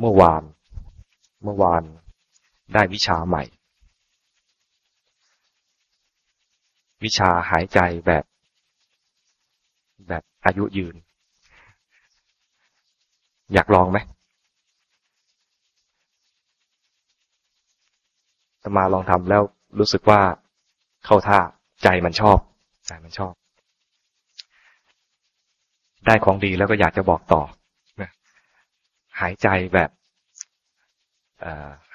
เมื่อวาน เมื่อวานได้วิชาใหม่ วิชาหายใจแบบ แบบอายุยืน อยากลองไหมตมาลองทำแล้วรู้สึกว่าเข้าท่าใจมันชอบ ใจมันชอบ ได้ของดีแล้วก็อยากจะบอกต่อ หายใจแบบ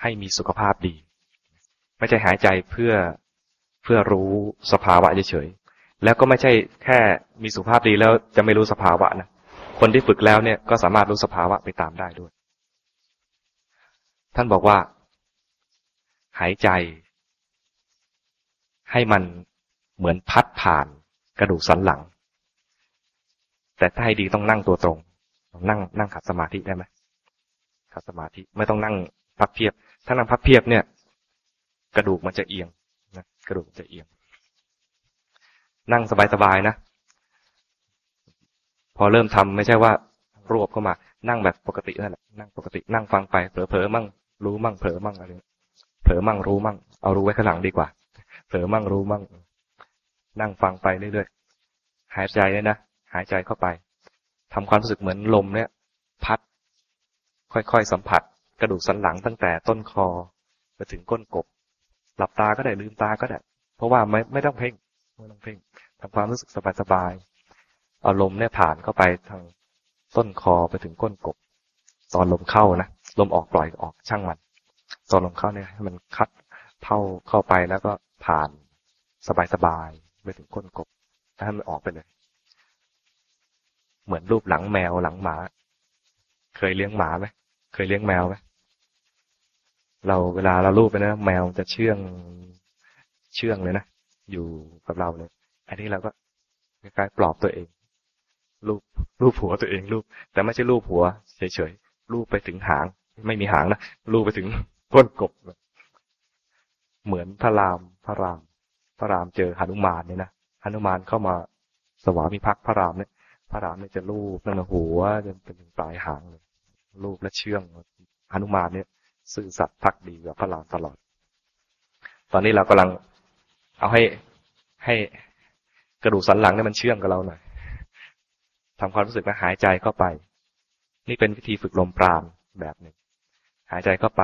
ให้มีสุขภาพดี ไม่ใช่หายใจเพื่อเพื่อรู้สภาวะเฉยๆแล้วก็ไม่ใช่แค่มีสุขภาพดีแล้วจะไม่รู้สภาวะนะคนที่ฝึกแล้วเนี่ยก็สามารถรู้สภาวะไปตามได้ด้วย ท่านบอกว่า หายใจ ให้มันเหมือนพัดผ่านกระดูกสันหลัง แต่ถ้าให้ดีต้องนั่งตัวตรง นั่งนั่งขัดสมาธิได้ไหม ขัดสมาธิไม่ต้องนั่งพับเพียบ ถ้านั่งพับเพียบเนี่ย กระดูกมันจะเอียงนะกระดูกจะเอียง นั่งสบายๆนะ พอเริ่มทำไม่ใช่ว่ารวบเข้ามา นั่งแบบปกตินั่นแหละนั่งปกตินั่งฟังไปเผลอๆมั่ง รู้มั่งเผลอมั่งอะไรเผลอมั่งรู้มั่งเอารู้ไว้ข้างหลังดีกว่าเผลอมั่งรู้มั่ง นั่งฟังไปเรื่อยๆหายใจเนี่ยนะหายใจเข้าไปทำความรู้สึกเหมือนลมเนี่ย พัด ค่อยๆสัมผัส กระดูกสันหลังตั้งแต่ต้นคอไปถึงก้นกบ หลับตาก็ได้ลืมตาก็ได้ เพราะว่าไม่ไม่ต้องเพ่งไม่ต้องเพ่งทำความรู้สึกสบายๆอาลมณ์เนี่ยผ่านเข้าไปทางต้นคอไปถึงก้นกบ ตอนลมเข้านะลมออกปล่อยออกช่างมัน ตอนลมเข้าเนี่ยให้มันคัดเท่าเข้าไปแล้วก็ผ่านสบายๆไปถึงก้นกบให้มันออกไปเลย เหมือนรูปหลังแมวหลังหมา เคยเลี้ยงหมาไหมเคยเลี้ยงแมวไหมเราเวลาเราลูบไปนะแมวจะเชื่องเชื่องเลยนะอยู่กับเราเลยอันนี้เราก็คล้ายๆปลอบตัวเองลูบลูบหัวตัวเองลูบแต่ไม่ใช่ลูบหัวเฉยๆลูบไปถึงหาง ไม่มีหางนะลูบไปถึงก้นกบ เหมือนพระรามพระราม พระรามเจอหนุมานเนี่ยนะหนุมานเข้ามาสวามิภักดิ์พระรามเนี่ยพระรามเนี่ยจะลูบตั้งแต่หัวจนเป็นถึงปลายหางเลย ลูบและเชื่องหนุมานเนี่ยซื่อสัตย์พักดีกับพระรามตลอด ตอนนี้เรากำลังเอาให้ให้กระดูกสันหลังเนี่ยมันเชื่องกับเราหน่อยทำความรู้สึกนะหายใจเข้าไป นี่เป็นวิธีฝึกลมปราณแบบหนึ่งหายใจเข้าไป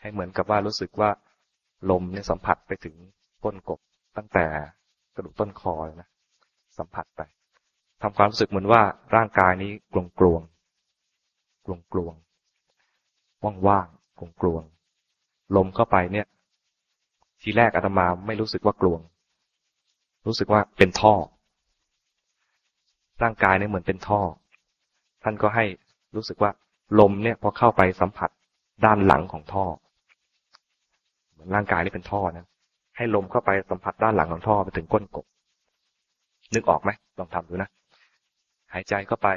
ให้เหมือนกับว่ารู้สึกว่าลมเนี่ยสัมผัสไปถึงก้นกบตั้งแต่กระดูกต้นคอยนะสัมผัสไปทำความรู้สึกเหมือนว่าร่างกายนี้กลวง กลวงกลวงกลวงว่างๆกลวงกลวงลมเข้าไปเนี่ย ทีแรกอาตมาไม่รู้สึกว่ากลวง รู้สึกว่าเป็นท่อ ร่างกายเนี่ยเหมือนเป็นท่อ ท่านก็ให้รู้สึกว่าลมเนี่ยพอเข้าไปสัมผัสด้านหลังของท่อ เหมือนร่างกายนี่เป็นท่อนะให้ลมเข้าไปสัมผัสด้านหลังของท่อไปถึงก้นกบ นึกออกไหมลองทำดูนะหายใจเข้าไป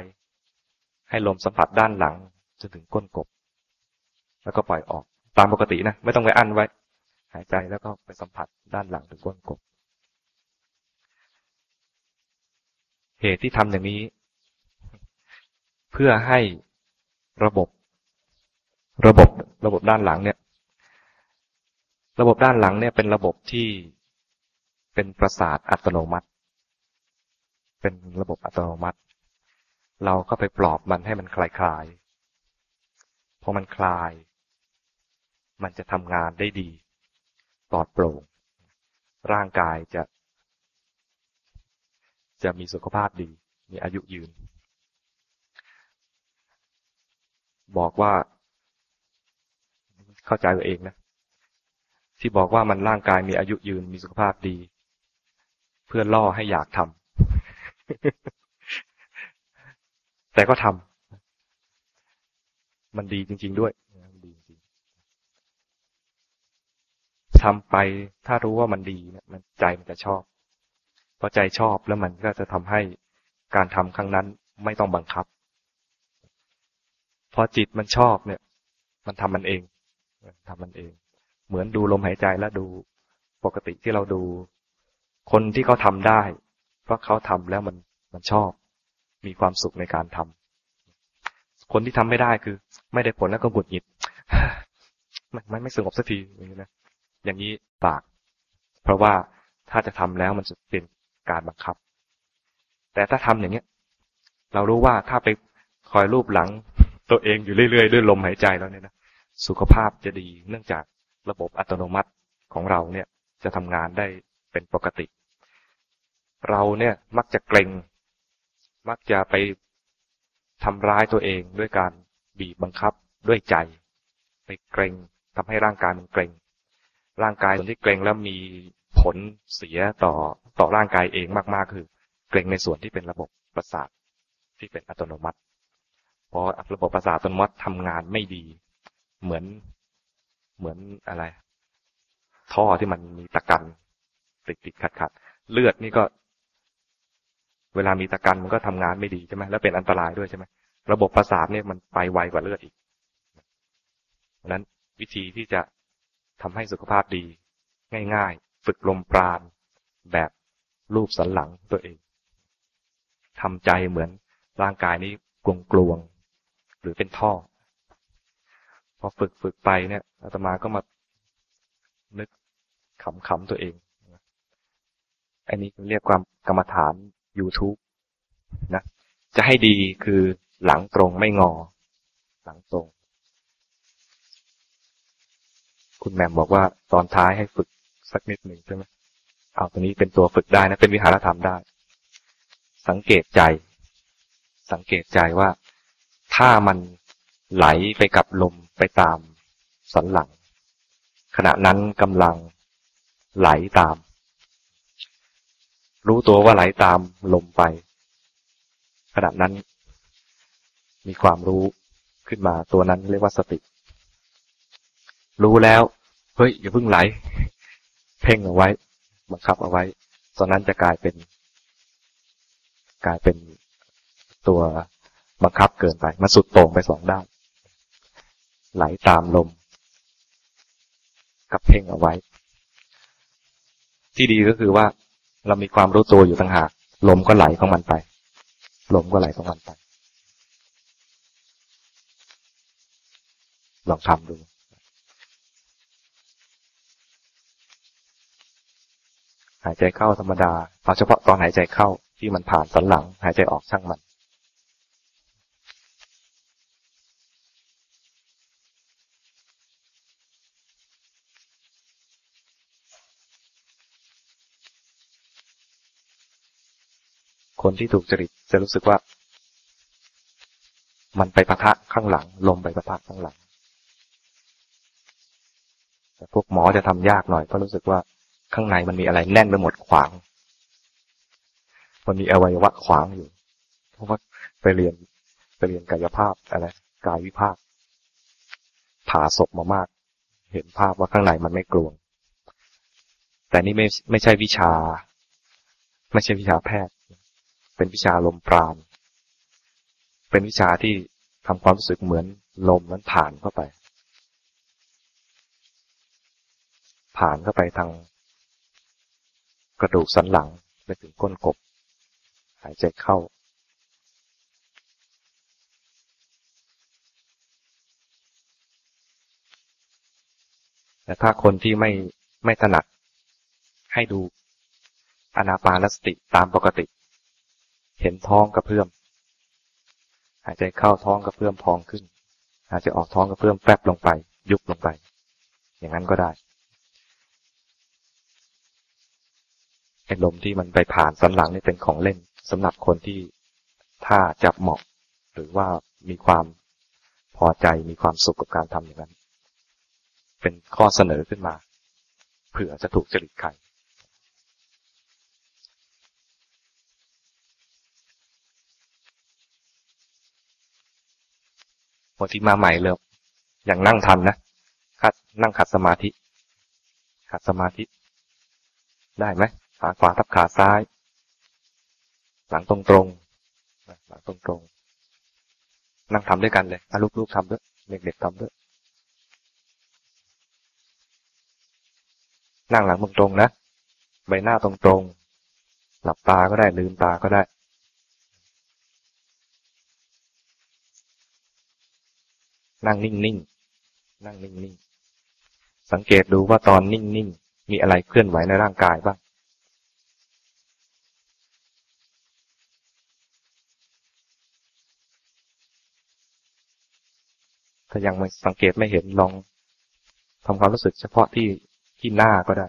ให้ลมสัมผัสด้านหลังจนถึงก้นกบ แล้วก็ปล่อยออกตามปกตินะ ไม่ต้องไปอั้นไว้ หายใจแล้วก็ไปสัมผัสด้านหลังถึงก้นกบ เหตุที่ทำอย่างนี้ เพื่อให้ระบบ ระบบระบบด้านหลังเนี่ย ระบบด้านหลังเนี่ยเป็นระบบที่เป็นประสาทอัตโนมัติ เป็นระบบอัตโนมัติ เราก็ไปปลอบมันให้มันคลายคลายพอมันคลาย มันจะทำงานได้ดีปลอดโปร่ง ร่างกายจะ จะมีสุขภาพดี มีอายุยืน บอกว่า เข้าใจตัวเองนะ ที่บอกว่ามันร่างกายมีอายุยืนมีสุขภาพดี เพื่อล่อให้อยากทำ แต่ก็ทำมันดีจริง ๆด้วยดีจริงทำไปถ้ารู้ว่ามันดีเนี่ยมันใจมันจะชอบพอใจชอบแล้วมันก็จะทำให้การทำครั้งนั้นไม่ต้องบังคับ พอจิตมันชอบเนี่ย มันทำมันเองทำมันเอง เหมือนดูลมหายใจแล้วดูปกติที่เราดู คนที่เขาทาได้ เพราะเขาทำแล้วมันมันชอบ มีความสุขในการทำคนที่ทำไม่ได้คือ ไม่ได้ผลแล้วก็บุดหงิดมันไม่สงบสักทีอย่างนี้นะอย่างนี้ปาก เพราะว่าถ้าจะทำแล้วมันจะเป็นการบังคับ แต่ถ้าทำอย่างเนี้ย เรารู้ว่าถ้าไปคอยรูปหลังตัวเองอยู่เรื่อยๆด้วยลมหายใจแล้วเนี่ยนะสุขภาพจะดีเนื่องจากระบบอัตโนมัติของเราเนี่ยจะทำงานได้เป็นปกติ เราเนี่ยมักจะเกรง มักจะไปทำร้ายตัวเองด้วยการบีบบังคับด้วยใจ ไปเกรงทำให้ร่างกายมันเกรงร่างกายส่วนที่เกรงแล้วมีผลเสียต่อต่อร่างกายเองมากๆ คือ เกรงในส่วนที่เป็นระบบประสาทที่เป็นอัตโนมัติพอระบบประสาทอัตโนมัติทำงานไม่ดี เหมือนเหมือนอะไร ท่อที่มันมีตะกันติดติดขัดขัดเลือดนี่ก็ เวลามีตะกันมันก็ทำงานไม่ดีใช่ไหมแล้วเป็นอันตรายด้วยใช่ไหมระบบประสาทเนี่ยมันไปไวกว่าเลือดอีกดังนั้นวิธีที่จะทำให้สุขภาพดี ง่ายๆ ฝึกลมปราณแบบรูปสันหลังตัวเองทำใจเหมือนร่างกายนี้กลวงกลวงหรือเป็นท่อ พอฝึกฝึกไปเนี่ยอาตมาก็มานึกขำขำตัวเองอันนี้เรียกความกรรมฐาน YouTube นะ จะให้ดีคือหลังตรงไม่งอ หลังตรง คุณแม่บอกว่าตอนท้ายให้ฝึกสักนิดหนึ่งใช่ไหมเอาตัวนี้เป็นตัวฝึกได้นะเป็นวิหารธรรมได้ สังเกตใจ สังเกตใจว่าถ้ามันไหลไปกับลมไปตามสันหลัง ขณะนั้นกำลังไหลตาม รู้ตัวว่าไหลตามลมไป ขณะนั้น มีความรู้ขึ้นมาตัวนั้นเรียกว่าสติ รู้แล้ว เฮ้ย อย่าเพิ่งไหล เพ่งเอาไว้ บังคับเอาไว้ ตอนนั้นจะกลายเป็น กลายเป็นตัวบังคับเกินไป มันสุดโต่งไปสองด้าน ไหลตามลม กับเพ่งเอาไว้ ที่ดีก็คือว่า เรามีความรู้ตัวอยู่ต่างหากลมก็ไหลของมันไปลมก็ไหลของมันไปลองทำดูหายใจเข้าธรรมดาเอาเฉพาะตอนหายใจเข้าที่มันผ่านสันหลัง หายใจออกช่างมัน คนที่ถูกจริตจะรู้สึกว่า มันไปปะทะข้างหลัง ลมไปปะทะข้างหลัง แต่พวกหมอจะทำยากหน่อยเพราะรู้สึกว่าข้างในมันมีอะไรแน่นไปหมดขวาง มันมีอวัยวะขวางอยู่ เพราะว่าไปเรียนไปเรียนกายภาพอะไรกายวิภาคผ่าศพมามาก เห็นภาพว่าข้างในมันไม่กลวง แต่นี่ไม่ไม่ใช่วิชา ไม่ใช่วิชาแพทย์ เป็นวิชาลมปราณ เป็นวิชาที่ทำความรู้สึกเหมือนลมนั้นผ่านเข้าไป ผ่านเข้าไปทาง กระดูกสันหลังไปถึงก้นกบ หายใจเข้า แต่ถ้าคนที่ไม่ไม่ถนัดให้ดูอนาปานสติตามปกติ เห็นท้องกระเพื่อม หายใจเข้าท้องกระเพื่อมพองขึ้น หายใจออกท้องกระเพื่อมแฟบลงไป ยุบลงไป อย่างนั้นก็ได้ไอ้ลมที่มันไปผ่านสันหลังนี่เป็นของเล่นสำหรับคนที่ถ้าจับเหมาะ หรือว่ามีความพอใจมีความสุขกับการทำอย่างนั้น เป็นข้อเสนอขึ้นมา เผื่อจะถูกจริตใคร บางทีมาใหม่เลยอย่างนั่งทันนะขัดนั่งขัดสมาธิ ขัดสมาธิ ได้ไหมขาขวาทับขาซ้าย หลังตรงตรงหลังตรงตรงนั่งทำด้วยกันเลยอาลูกๆทำด้วยเด็กๆทำด้วย นั่งหลังตรงตรงนะใบหน้าตรงตรงหลับตาก็ได้ลืมตาก็ได้ นั่งนิ่งๆนั่งนิ่งๆสังเกตดูว่าตอนนิ่งๆมีอะไรเคลื่อนไหวในร่างกายบ้างถ้ายังไม่สังเกตไม่เห็นลองทำความรู้สึกเฉพาะที่ที่หน้าก็ได้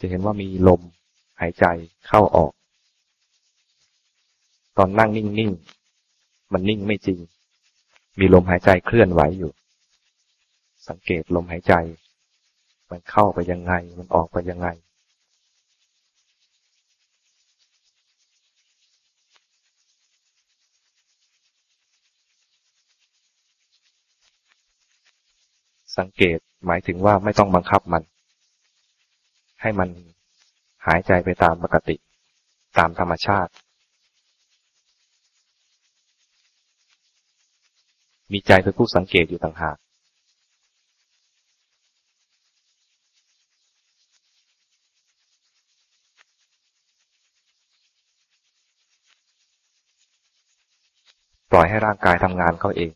จะเห็นว่ามีลมหายใจเข้าออก ตอนนั่งนิ่งๆ มันนิ่งไม่จริง มีลมหายใจเคลื่อนไหวอยู่ สังเกตลมหายใจ มันเข้าไปยังไง มันออกไปยังไง สังเกตหมายถึงว่าไม่ต้องบังคับมัน ให้มันหายใจไปตามปกติ ตามธรรมชาติ มีใจเป็นผู้สังเกตอยู่ต่างหากปล่อยให้ร่างกายทำงานเขาเอง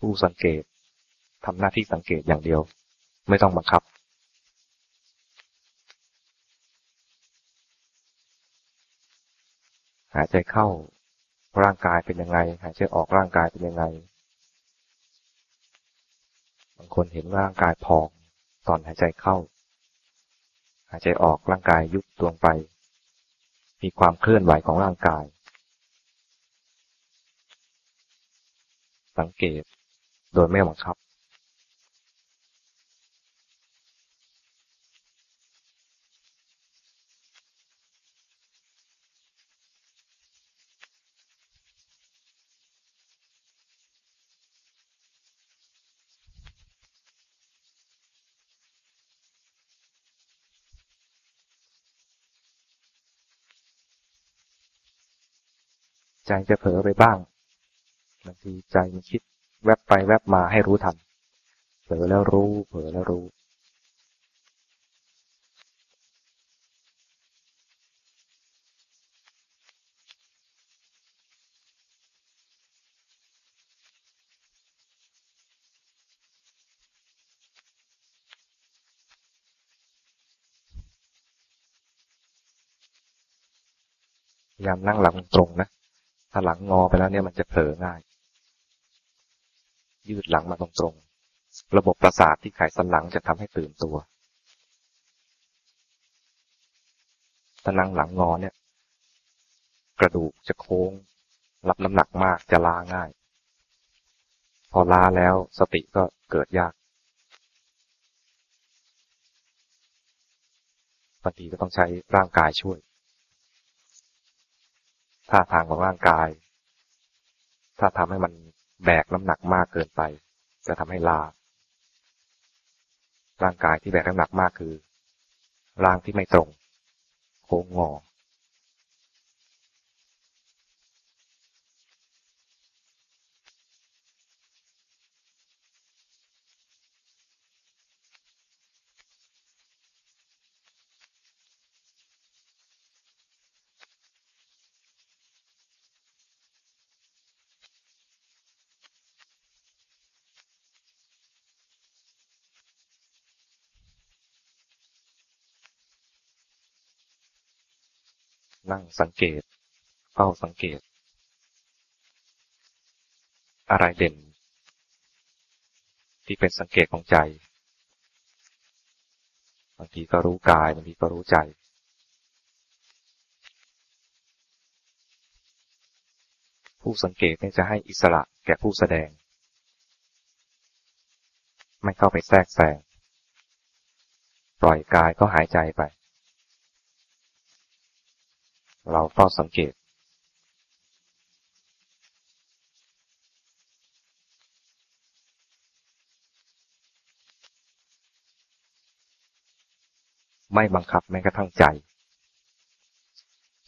ผู้สังเกตทำหน้าที่สังเกตอย่างเดียว ไม่ต้องบังคับ หายใจเข้า ร่างกายเป็นยังไง หายใจออกร่างกายเป็นยังไง บางคนเห็นร่างกายพองตอนหายใจเข้า หายใจออกร่างกายยุบตัวไป มีความเคลื่อนไหวของร่างกาย สังเกตโดยไม่บังคับ ใจจะเผลอไปบ้างบางทีใจมันคิดแวบไปแวบมาให้รู้ทันเผลอแล้วรู้ เผลอแล้วรู้พยายามนั่งหลังตรงนะ ถ้าหลังงอไปแล้วเนี่ยมันจะเผลอง่าย ยืดหลังมาตรงๆ ระบบประสาทที่ไขสันหลังจะทำให้ตื่นตัวถ้านั่งหลังงอเนี่ย กระดูกจะโค้ง รับน้ำหนักมากจะล้าง่าย พอล้าแล้วสติก็เกิดยากบางทีก็ต้องใช้ร่างกายช่วย ท่าทางของร่างกาย ถ้าทำให้มันแบกน้ำหนักมากเกินไป จะทำให้ลา ร่างกายที่แบกน้ำหนักมากคือ ร่างที่ไม่ตรง โค้งงอ นั่งสังเกต เฝ้าสังเกต อะไรเด่น ที่เป็นสังเกตของใจ บางทีก็รู้กาย บางทีก็รู้ใจผู้สังเกตเนี่ยจะให้อิสระแก่ผู้แสดง ไม่เข้าไปแทรกแซง ปล่อยกายก็หายใจไป เราเฝ้าสังเกต ไม่บังคับแม้กระทั่งใจ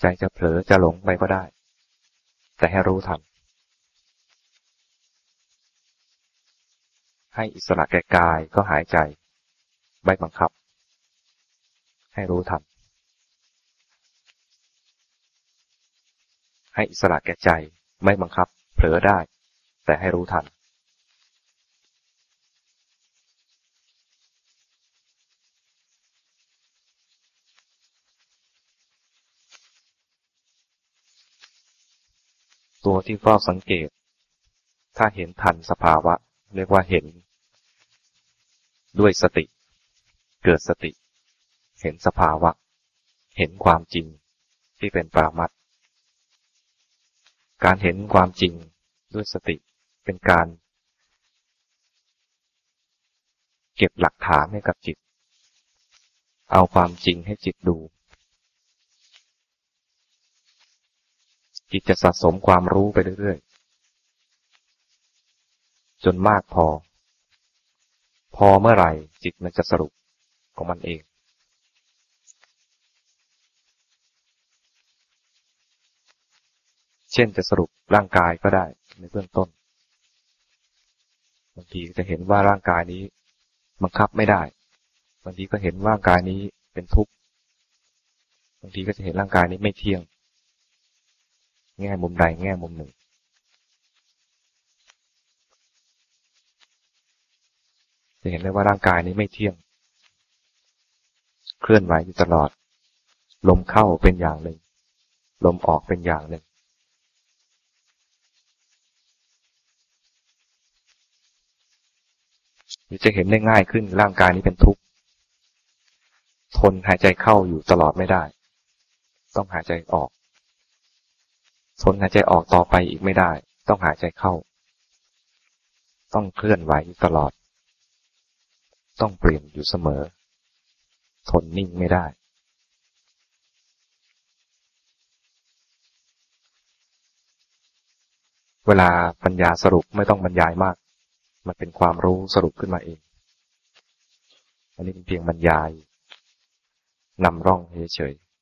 ใจจะเผลอจะหลงไปก็ได้ แต่ให้รู้ทัน ให้อิสระแก่กายก็หายใจ ไม่บังคับ ให้รู้ทัน ให้อิสระแก่ใจ ไม่บังคับ เผลอได้ แต่ให้รู้ทัน ตัวที่เฝ้าสังเกต ถ้าเห็นทันสภาวะ เรียกว่าเห็น ด้วยสติ เกิดสติ เห็นสภาวะ เห็นความจริงที่เป็นปรามัต การเห็นความจริงด้วยสติเป็นการ เก็บหลักฐานให้กับจิต เอาความจริงให้จิตดู จิตจะสะสมความรู้ไปเรื่อยๆ จนมากพอ พอเมื่อไหร่จิตมันจะสรุปของมันเอง เช่นจะสรุปร่างกายก็ได้ในเบื้องต้น บางทีจะเห็นว่าร่างกายนี้บังคับไม่ได้ บางทีก็เห็นร่างกายนี้เป็นทุกข์ บางทีก็จะเห็นร่างกายนี้ไม่เที่ยง แง่มุมใดแง่มุมหนึ่ง จะเห็นได้ว่าร่างกายนี้ไม่เที่ยง เคลื่อนไหวอยู่ตลอด ลมเข้าเป็นอย่างหนึ่ง ลมออกเป็นอย่างหนึ่ง หรือจะเห็นได้ง่ายขึ้นร่างกายนี้เป็นทุกข์ทนหายใจเข้าอยู่ตลอดไม่ได้ ต้องหายใจออก ทนหายใจออกต่อไปอีกไม่ได้ ต้องหายใจเข้า ต้องเคลื่อนไหวตลอด ต้องเปลี่ยนอยู่เสมอ ทนนิ่งไม่ได้เวลาปัญญาสรุปไม่ต้องบรรยายมาก มันเป็นความรู้สรุปขึ้นมาเอง อันนี้เป็นเพียงบรรยายนำร่องเฉยๆ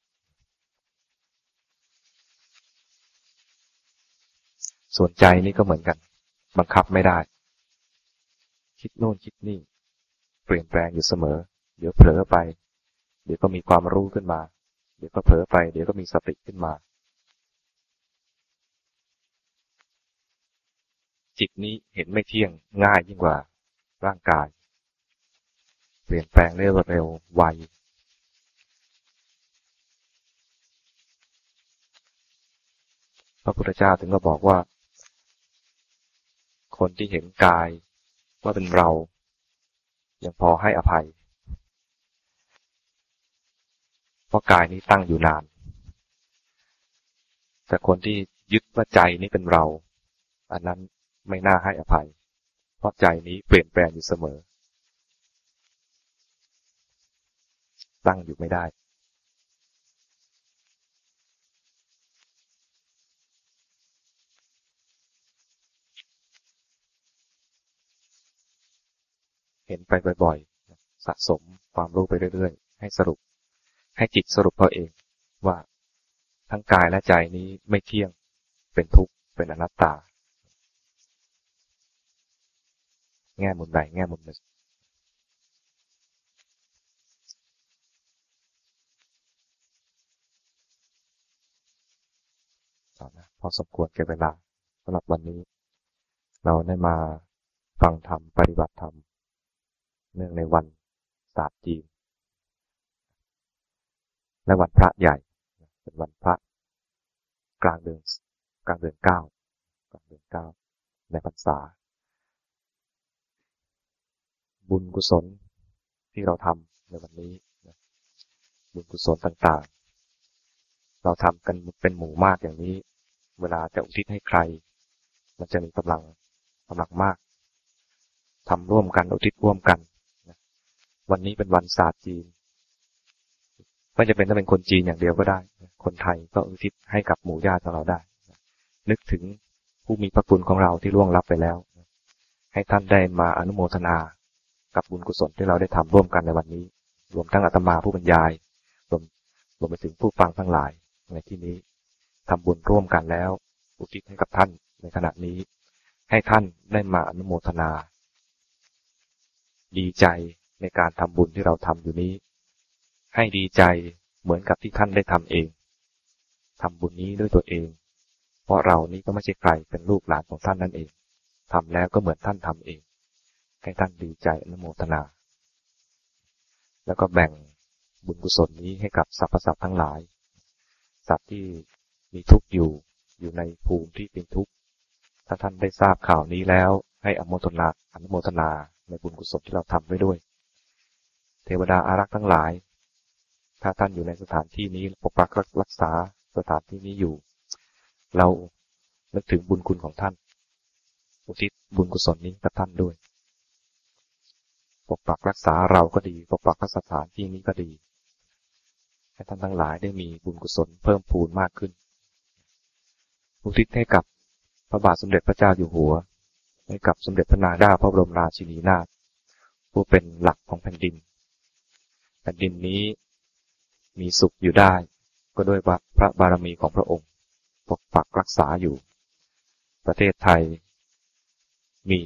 ส่วนใจนี่ก็เหมือนกัน บังคับไม่ได้ คิดโน่นคิดนี่ เปลี่ยนแปลงอยู่เสมอ เดี๋ยวเผลอไป เดี๋ยวก็มีความรู้ขึ้นมา เดี๋ยวก็เผลอไป เดี๋ยวก็มีสติขึ้นมา จิตนี้เห็นไม่เที่ยงง่ายยิ่งกว่าร่างกาย เปลี่ยนแปลงเร็วเร็วไวพระพุทธเจ้าถึงก็บอกว่า คนที่เห็นกายว่าเป็นเรา ยังพอให้อภัย เพราะกายนี้ตั้งอยู่นาน แต่คนที่ยึดว่าใจนี้เป็นเรา อันนั้น ไม่น่าให้อภัย เพราะใจนี้เปลี่ยนแปลงอยู่เสมอ ตั้งอยู่ไม่ได้เห็นไปบ่อยๆ สะสมความรู้ไปเรื่อยๆ ให้สรุป ให้จิตสรุปเพาเองว่าทั้งกายและใจนี้ไม่เที่ยง เป็นทุกข์ เป็นอนัตตา แง่มุมใดแง่มุมหนึ่งนะพอสมควรแก่เวลาสำหรับวันนี้ เราได้มาฟังธรรมปฏิบัติธรรม เนื่องในวันศาสตร์จีนและวันพระใหญ่ เป็นวันพระ กลางเดือนกลางเดือนเก้ากลางเดือนเก้าในพรรษา บุญกุศลที่เราทำในวันนี้บุญกุศลต่างๆ เราทำกันเป็นหมู่มากอย่างนี้ เวลาจะอุทิศให้ใคร มันจะมีกำลังกำลังมากทำร่วมกันอุทิศร่วมกันวันนี้เป็นวันศาสตร์จีนไม่จะเป็นต้องเป็นคนจีนอย่างเดียวก็ได้ คนไทยก็อุทิศให้กับหมู่ญาติของเราได้ นึกถึงผู้มีพระคุณของเราที่ล่วงลับไปแล้ว ให้ท่านได้มาอนุโมทนา กับบุญกุศลที่เราได้ทำร่วมกันในวันนี้ รวมทั้งอาตมาผู้บรรยาย รวมรวมไปถึงผู้ฟังทั้งหลาย ในที่นี้ทำบุญร่วมกันแล้ว อุทิศให้กับท่านในขณะนี้ ให้ท่านได้มาอนุโมทนา ดีใจในการทำบุญที่เราทำอยู่นี้ ให้ดีใจเหมือนกับที่ท่านได้ทำเองทำบุญนี้ด้วยตัวเอง เพราะเรานี้ก็ไม่ใช่ใครเป็นลูกหลานของท่านนั่นเองทำแล้วก็เหมือนท่านทำเอง ให้ท่านดีใจอนุโมทนา แล้วก็แบ่งบุญกุศลนี้ให้กับสรรพสัตว์ทั้งหลาย สัตว์ที่มีทุกข์อยู่อยู่ในภูมิที่เป็นทุกข์ ถ้าท่านได้ทราบข่าวนี้แล้ว ให้อนุโมทนาอนุโมทนาในบุญกุศลที่เราทำไว้ด้วย เทวดาอารักษ์ทั้งหลาย ถ้าท่านอยู่ในสถานที่นี้ปกปักรักษาสถานที่นี้อยู่ เรานึกถึงบุญคุณของท่าน อุทิศบุญกุศลนี้กับท่านด้วย ปกปักรักษาเราก็ดี ปกปักรักษาสถานที่นี้ก็ดี ให้ท่านทั้งหลายได้มีบุญกุศลเพิ่มพูนมากขึ้น อุทิศให้กับพระบาทสมเด็จพระเจ้าอยู่หัว ให้กับสมเด็จพระนางเจ้าพระบรมราชินีนาถผู้เป็นหลักของแผ่นดิน แผ่นดินนี้มีสุขอยู่ได้ ก็ด้วยพระบารมีของพระองค์ ปกปักรักษาอยู่ ประเทศไทย มี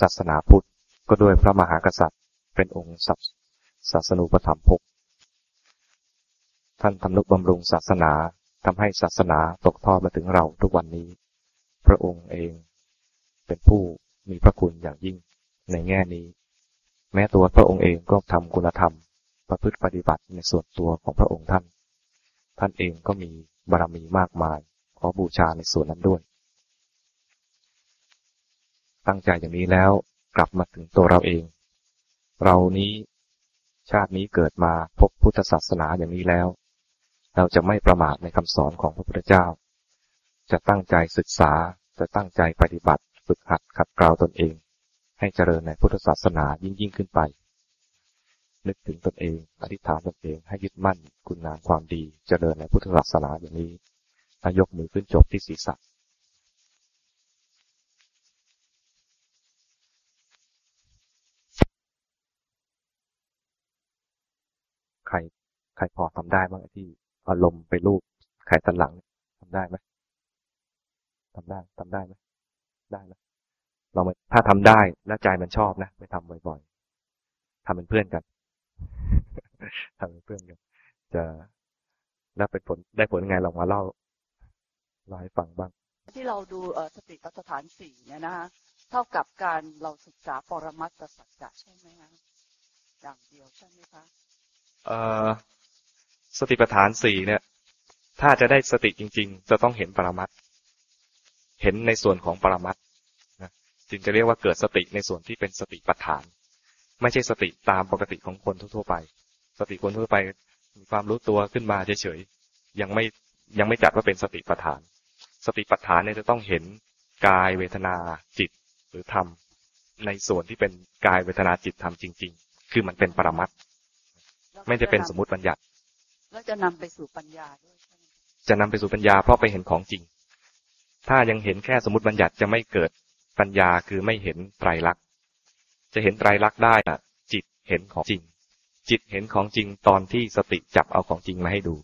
ศาสนาพุทธ ก็ด้วยพระมหากษัตริย์ เป็นองค์ศาสนูปถัมภกท่านทำนุบำรุงศาสนาทำให้ศาสนาตกทอดมาถึงเราทุกวันนี้ พระองค์เอง เป็นผู้มีพระคุณอย่างยิ่งในแง่นี้ แม้ตัวพระองค์เองก็ทำคุณธรรม ประพฤติปฏิบัติในส่วนตัวของพระองค์ท่าน ท่านเองก็มีบารรมีมากมาย ขอบูชาในส่วนนั้นด้วย ตั้งใจอย่างนี้แล้ว กลับมาถึงตัวเราเอง เรานี้ชาตินี้เกิดมาพบพุทธศาสนาอย่างนี้แล้ว เราจะไม่ประมาทในคำสอนของพระพุทธเจ้า จะตั้งใจศึกษา จะตั้งใจปฏิบัติ ฝึกหัดขัดเกลาตนเอง ให้เจริญในพุทธศาสนายิ่งยิ่งขึ้นไป นึกถึงตนเอง อธิษฐานตนเองให้ยึดมั่น คุณงามความดีจเจริญในพุทธศาสนาอย่างนี้ถ้ายกมือขึ้นจบที่ศีรษะ ใครใครพอทำได้บ้างที่อารมณ์ไปรูปใครตันหลังทำได้ไหมทำได้ทำได้ไหมได้ไหมเราถ้าทำได้แล้วใจมันชอบนะไปทำบ่อยๆทำเป็นเพื่อนกันทำเป็นเพื่อนกัน จะได้เป็นผลได้ผลไงลองมาเล่าเล่าให้ฟังบ้าง ที่เราดูสติปัฏฐานสี่เนี่ยนะคะเท่ากับการเราศึกษาปรมัตถสัจจะใช่ไหมคะอย่างเดียวใช่ไหมคะ สติปัฏฐานสี่เนี่ย ถ้าจะได้สติจริง ๆ จะต้องเห็นปรมัตเห็นในส่วนของปรมัตนะจึงจะเรียกว่าเกิดสติในส่วนที่เป็นสติปัฏฐาน ไม่ใช่สติตามปกติของคนทั่วไป สติคนทั่วไปมีความรู้ตัวขึ้นมาเฉยๆยังไม่ยังไม่จัดว่าเป็นสติปัฏฐาน สติปัฏฐานเนี่ยจะต้องเห็นกายเวทนาจิตหรือธรรมในส่วนที่เป็นกายเวทนาจิตธรรมจริง ๆ คือมันเป็นปรมัต ไม่ได้เป็นสมมติบัญญัติแล้วจะนำไปสู่ปัญญาด้วยจะนำไปสู่ปัญญาเพราะไปเห็นของจริง ถ้ายังเห็นแค่สมมติบัญญัติจะไม่เกิดปัญญาคือไม่เห็นไตรลักษณ์ จะเห็นไตรลักษณ์ได้นะจิตเห็นของจริง จิตเห็นของจริงตอนที่สติจับเอาของจริงมาให้ดู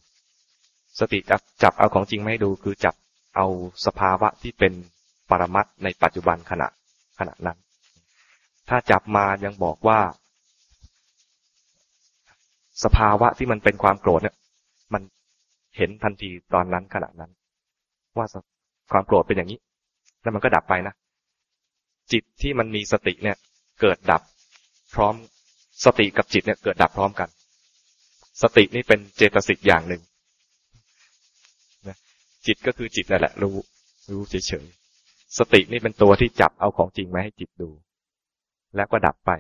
สติจับจับเอาของจริงมาให้ดู คือจับเอาสภาวะที่เป็นปรมัตในปัจจุบันขณะขณะนั้น ถ้าจับมายังบอกว่า สภาวะที่มันเป็นความโกรธเนี่ย มันเห็นทันทีตอนนั้นขณะนั้น ว่าความโกรธเป็นอย่างนี้ แล้วมันก็ดับไปนะ จิตที่มันมีสติเนี่ย เกิดดับพร้อมสติกับจิตเนี่ยเกิดดับพร้อมกัน สตินี่เป็นเจตสิกอย่างหนึ่งนะจิตก็คือจิตนั่นแหละ รู้ รู้เฉยๆสตินี่เป็นตัวที่จับเอาของจริงมาให้จิตดู แล้วก็ดับไป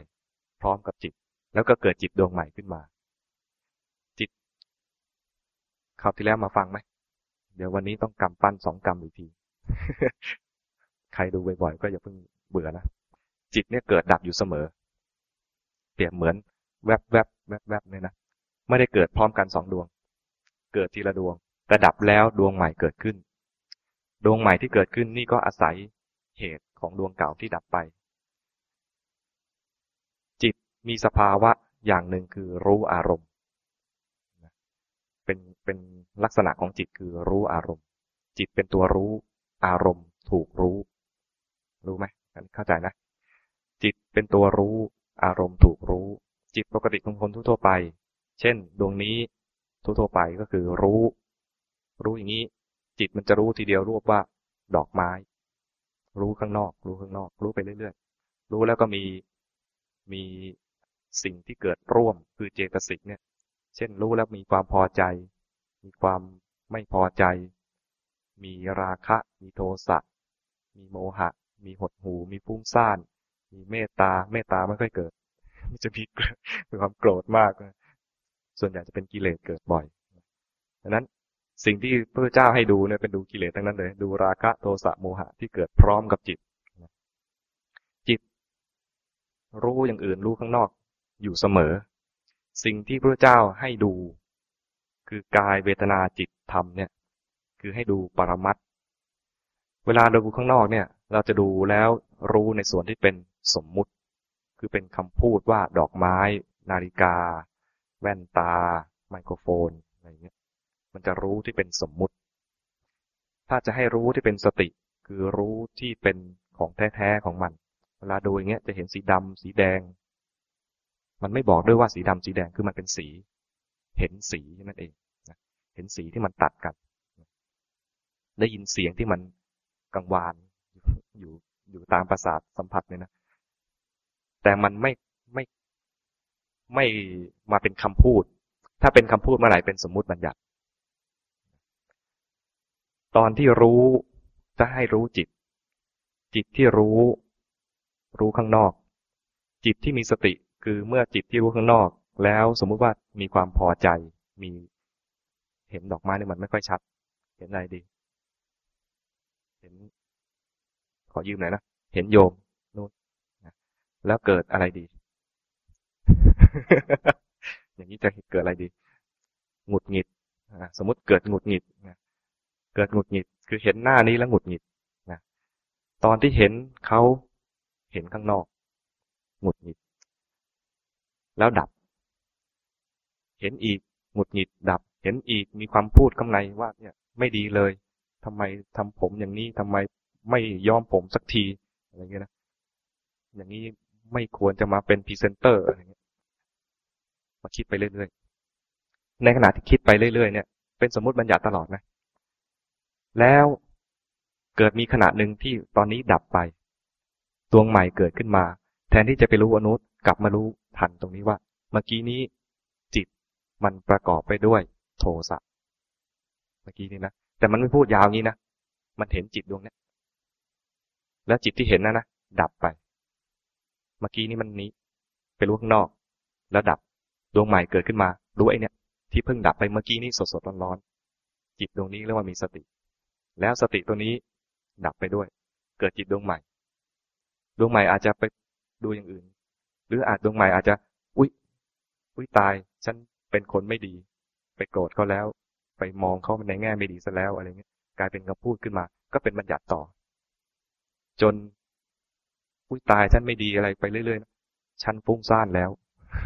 พร้อมกับจิต แล้วก็เกิดจิตดวงใหม่ขึ้นมา จิต คราวที่แล้วมาฟังไหม เดี๋ยววันนี้ต้องกำปั้นสองกำอีกที ใครดูบ่อยๆก็อย่าเพิ่งเบื่อนะ จิตเนี่ยเกิดดับอยู่เสมอ เปรียบเหมือนแวบแวบแวบแวบเนี่ยนะ ไม่ได้เกิดพร้อมกันสองดวง เกิดทีละดวง แต่ดับแล้วดวงใหม่เกิดขึ้น ดวงใหม่ที่เกิดขึ้นนี่ก็อาศัยเหตุของดวงเก่าที่ดับไป จิตมีสภาวะอย่างหนึ่งคือรู้อารมณ์ เป็นเป็นลักษณะของจิตคือรู้อารมณ์ จิตเป็นตัวรู้อารมณ์ ถูกรู้ รู้ไหมเข้าใจนะ จิตเป็นตัวรู้อารมณ์ถูกรู้ จิตปกติของคนทั่วไป เช่น ดวงนี้ทั่วๆไปก็คือรู้ รู้อย่างนี้ จิตมันจะรู้ทีเดียวรวบว่า ดอกไม้ รู้ข้างนอก รู้ข้างนอก รู้ไปเรื่อยๆ รู้แล้วก็มีมีสิ่งที่เกิดร่วมคือเจตสิกเนี่ย เช่นรู้แล้วมีความพอใจ มีความไม่พอใจ มีราคะ มีโทสะ มีโมหะ มีหดหู มีฟุ้งซ่าน มีเมตตา เมตตาไม่ค่อยเกิด มันจะมีมีความโกรธมาก ส่วนใหญ่จะเป็นกิเลสเกิดบ่อยดังนั้นสิ่งที่พระเจ้าให้ดูเนี่ยเป็นดูกิเลสทั้งนั้นเลย ดูราคะโทสะโมหะที่เกิดพร้อมกับจิต จิต รู้อย่างอื่นรู้ข้างนอกอยู่เสมอ สิ่งที่พระเจ้าให้ดู คือกายเวทนาจิตธรรมเนี่ย คือให้ดูปรมัตเวลาเราดูข้างนอกเนี่ย เราจะดูแล้วรู้ในส่วนที่เป็นสมมุติ คือเป็นคำพูดว่าดอกไม้ นาฬิกา แว่นตา ไมโครโฟนอะไรเงี้ยมันจะรู้ที่เป็นสมมุติ ถ้าจะให้รู้ที่เป็นสติ คือรู้ที่เป็นของแท้ๆของมัน เวลาดูอย่างเงี้ยจะเห็นสีดำสีแดง มันไม่บอกด้วยว่าสีดำสีแดงคือมันเป็นสี เห็นสีนั่นเองเห็นสีที่มันตัดกัน ได้ยินเสียงที่มันกังวานอยู่อยู่ตามประสาทสัมผัสเนี่ยนะแต่มันไม่ไม่ไม่มาเป็นคำพูด ถ้าเป็นคำพูดเมื่อไหร่เป็นสมมุติบัญญัติ ตอนที่รู้จะให้รู้จิต จิตที่รู้ รู้ข้างนอก จิตที่มีสติ คือเมื่อจิตที่รู้ข้างนอก แล้วสมมุติว่ามีความพอใจ มีเห็นดอกไม้เนี่ยมันไม่ค่อยชัด เห็นอะไรดี เห็น ขอยืมหน่อยนะ เห็นโยมนู่นแล้วเกิดอะไรดี อย่างนี้จะเกิดอะไรดี หงุดหงิดสมมติเกิดหงุดหงิดเกิดหงุดหงิด คือเห็นหน้านี้แล้วหงุดหงิดนะตอนที่เห็นเขาเห็นข้างนอก หงุดหงิด แล้วดับ เห็นอีกหงุดหงิดดับ เห็นอีกมีความพูดข้างในว่าเนี่ยไม่ดีเลยทำไมทำผมอย่างนี้ทำไมไม่ยอมผมสักทีอะไรเงี้ยนะอย่างนี้ไม่ควรจะมาเป็นพรีเซนเตอร์อะไรเงี้ยมาคิดไปเรื่อยๆในขณะที่คิดไปเรื่อยๆเนี่ย เป็นสมมติบัญญัติตลอดนะ แล้วเกิดมีขณะหนึ่งที่ตอนนี้ดับไป ดวงใหม่เกิดขึ้นมา แทนที่จะไปรู้อนุษกลับมารู้ ทันตรงนี้ว่า เมื่อกี้นี้จิตมันประกอบไปด้วยโทสะเมื่อกี้นี้นะแต่มันไม่พูดยาวงี้นะมันเห็นจิตดวงนี้แล้วจิตที่เห็นนะนะดับไป เมื่อกี้นี้มันนี้ไปรู้ข้างนอก แล้วดับดวงใหม่เกิดขึ้นมารู้ไอ้เนี่ยที่เพิ่งดับไปเมื่อกี้นี้สดสดร้อนร้อนจิตดวงนี้เรียกว่ามีสติ แล้วสติตัวนี้ดับไปด้วย เกิดจิตดวงใหม่ ดวงใหม่อาจจะไปดูอย่างอื่น รืออาจดวงใหม่อาจจะ อุ้ยอุ้ยตาย ฉันเป็นคนไม่ดี ไปโกรธเขาแล้ว ไปมองเขาในแง่ไม่ดีซะแล้วอะไรเงี้ย กลายเป็นคำพูดขึ้นมา ก็เป็นบัญญัติต่อ จน อุ้ยตายฉันไม่ดีอะไรไปเรื่อยๆ ฉันฟุ้งซ่านแล้ว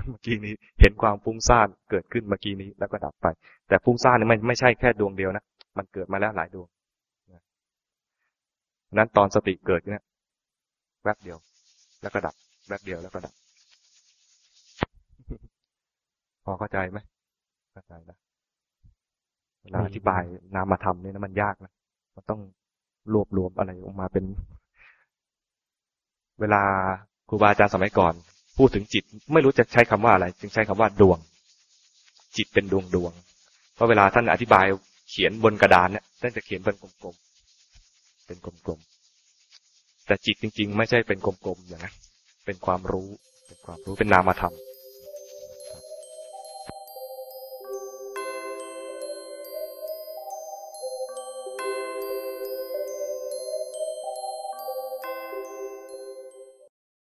เมื่อกี้นี้เห็นความฟุ้งซ่านเกิดขึ้นเมื่อกี้นี้แล้วก็ดับไป แต่ฟุ้งซ่านนี่มันไม่ใช่แค่ดวงเดียวนะ มันเกิดมาแล้วหลายดวงนั้นตอนสติเกิดเนี่ยแวบเดียว แล้วก็ดับแวบเดียวแล้วก็ดับ พอเข้าใจไหมเข้าใจนะเวลาอธิบายนามธรรมเนี่ยนะมันยากนะมันต้องรวบรวมอะไรออกมาเป็น เวลาครูบาอาจารย์สมัยก่อน พูดถึงจิต ไม่รู้จะใช้คำว่าอะไร จึงใช้คำว่าดวง จิตเป็นดวงดวงเพราะเวลาท่านอธิบายเขียนบนกระดานเนี่ยท่านจะเขียนเป็นกลมๆเป็นกลมๆแต่จิตจริง ๆ ไม่ใช่เป็นกลมๆอย่างนั้นเป็นความรู้ เป็นความรู้เป็นนามธรรม